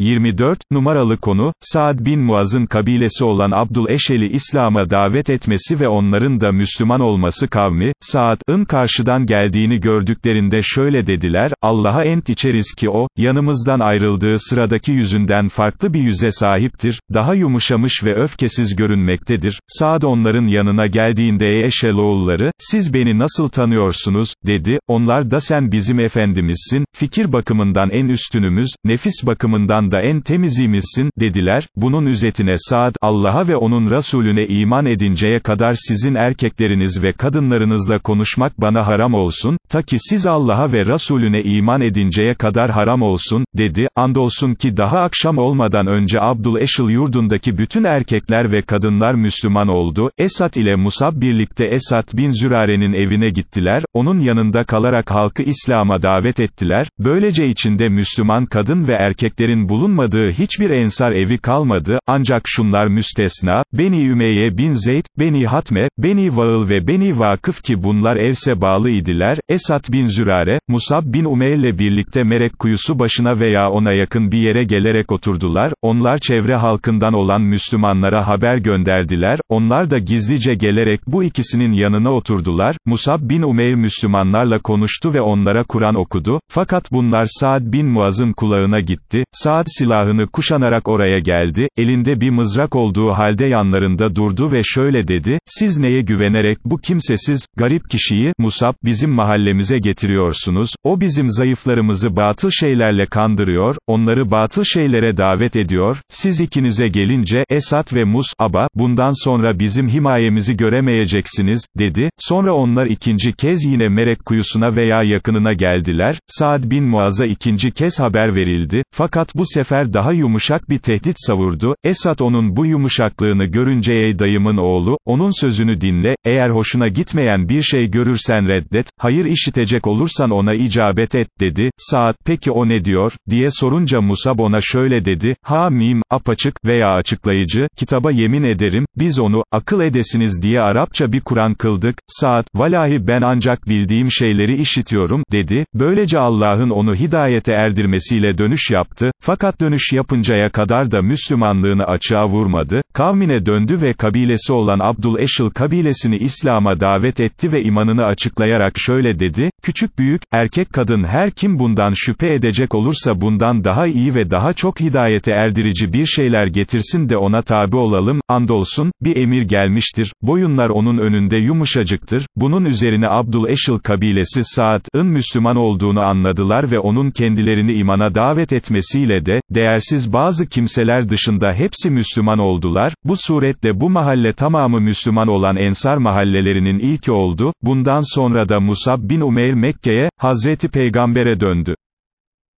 24, numaralı konu, Saad bin Muaz'ın kabilesi olan Abdul Eşel'i İslam'a davet etmesi ve onların da Müslüman olması kavmi, Saad'ın karşıdan geldiğini gördüklerinde şöyle dediler, Allah'a ent içeriz ki o, yanımızdan ayrıldığı sıradaki yüzünden farklı bir yüze sahiptir, daha yumuşamış ve öfkesiz görünmektedir, Saad onların yanına geldiğinde ey Eşeloğulları, siz beni nasıl tanıyorsunuz, dedi, onlar da sen bizim efendimizsin, fikir bakımından en üstünümüz, nefis bakımından da en temizimizsin, dediler, bunun üzetine Saad, Allah'a ve onun Resulüne iman edinceye kadar sizin erkekleriniz ve kadınlarınızla konuşmak bana haram olsun, ta ki siz Allah'a ve Resulüne iman edinceye kadar haram olsun, dedi, andolsun ki daha akşam olmadan önce Abdul Eşil yurdundaki bütün erkekler ve kadınlar Müslüman oldu, Esat ile Musab birlikte Esat bin Zürare'nin evine gittiler, onun yanında kalarak halkı İslam'a davet ettiler, böylece içinde Müslüman kadın ve erkeklerin bulunmadığı hiçbir ensar evi kalmadı, ancak şunlar müstesna, Beni Ümeyye bin Zeyd, Beni Hatme, Beni Vağıl ve Beni Vakıf ki bunlar evse bağlı idiler, Esat bin Zürare, Musab bin Umeyr'le birlikte Merek kuyusu başına veya ona yakın bir yere gelerek oturdular, onlar çevre halkından olan Müslümanlara haber gönderdiler, onlar da gizlice gelerek bu ikisinin yanına oturdular, Musab bin Umeyr Müslümanlarla konuştu ve onlara Kur'an okudu, fakat bunlar Saad bin Muaz'ın kulağına gitti, Saad silahını kuşanarak oraya geldi, elinde bir mızrak olduğu halde yanlarında durdu ve şöyle dedi, siz neye güvenerek bu kimsesiz, garip kişiyi, Musab, bizim mahallemize getiriyorsunuz, o bizim zayıflarımızı batıl şeylerle kandırıyor, onları batıl şeylere davet ediyor, siz ikinize gelince, Esat ve Mus'aba, bundan sonra bizim himayemizi göremeyeceksiniz, dedi, sonra onlar ikinci kez yine Merek kuyusuna veya yakınına geldiler, Saad bin Muaz'a ikinci kez haber verildi, fakat bu sefer daha yumuşak bir tehdit savurdu, Esat onun bu yumuşaklığını görünce ey dayımın oğlu, onun sözünü dinle, eğer hoşuna gitmeyen bir şey görürsen reddet, hayır işitecek olursan ona icabet et, dedi, Saad, peki o ne diyor, diye sorunca Musab ona şöyle dedi, ha mim, apaçık veya açıklayıcı, kitaba yemin ederim, biz onu, akıl edesiniz diye Arapça bir Kur'an kıldık, Saad, valahi ben ancak bildiğim şeyleri işitiyorum, dedi, böylece Allah'ın onu hidayete erdirmesiyle dönüş yaptı, fakat dönüş yapıncaya kadar da Müslümanlığını açığa vurmadı, kavmine döndü ve kabilesi olan Abdul Eşil kabilesini İslam'a davet etti ve imanını açıklayarak şöyle dedi, küçük büyük, erkek kadın her kim bundan şüphe edecek olursa bundan daha iyi ve daha çok hidayete erdirici bir şeyler getirsin de ona tabi olalım, andolsun, bir emir gelmiştir, boyunlar onun önünde yumuşacıktır, bunun üzerine Abdul Eşil kabilesi Saad'ın Müslüman olduğunu anladılar ve onun kendilerini imana davet etmesiyle de, değersiz bazı kimseler dışında hepsi Müslüman oldular, bu suretle bu mahalle tamamı Müslüman olan Ensar mahallelerinin ilki oldu, bundan sonra da Musab bin Umeyr Mekke'ye, Hazreti Peygamber'e döndü.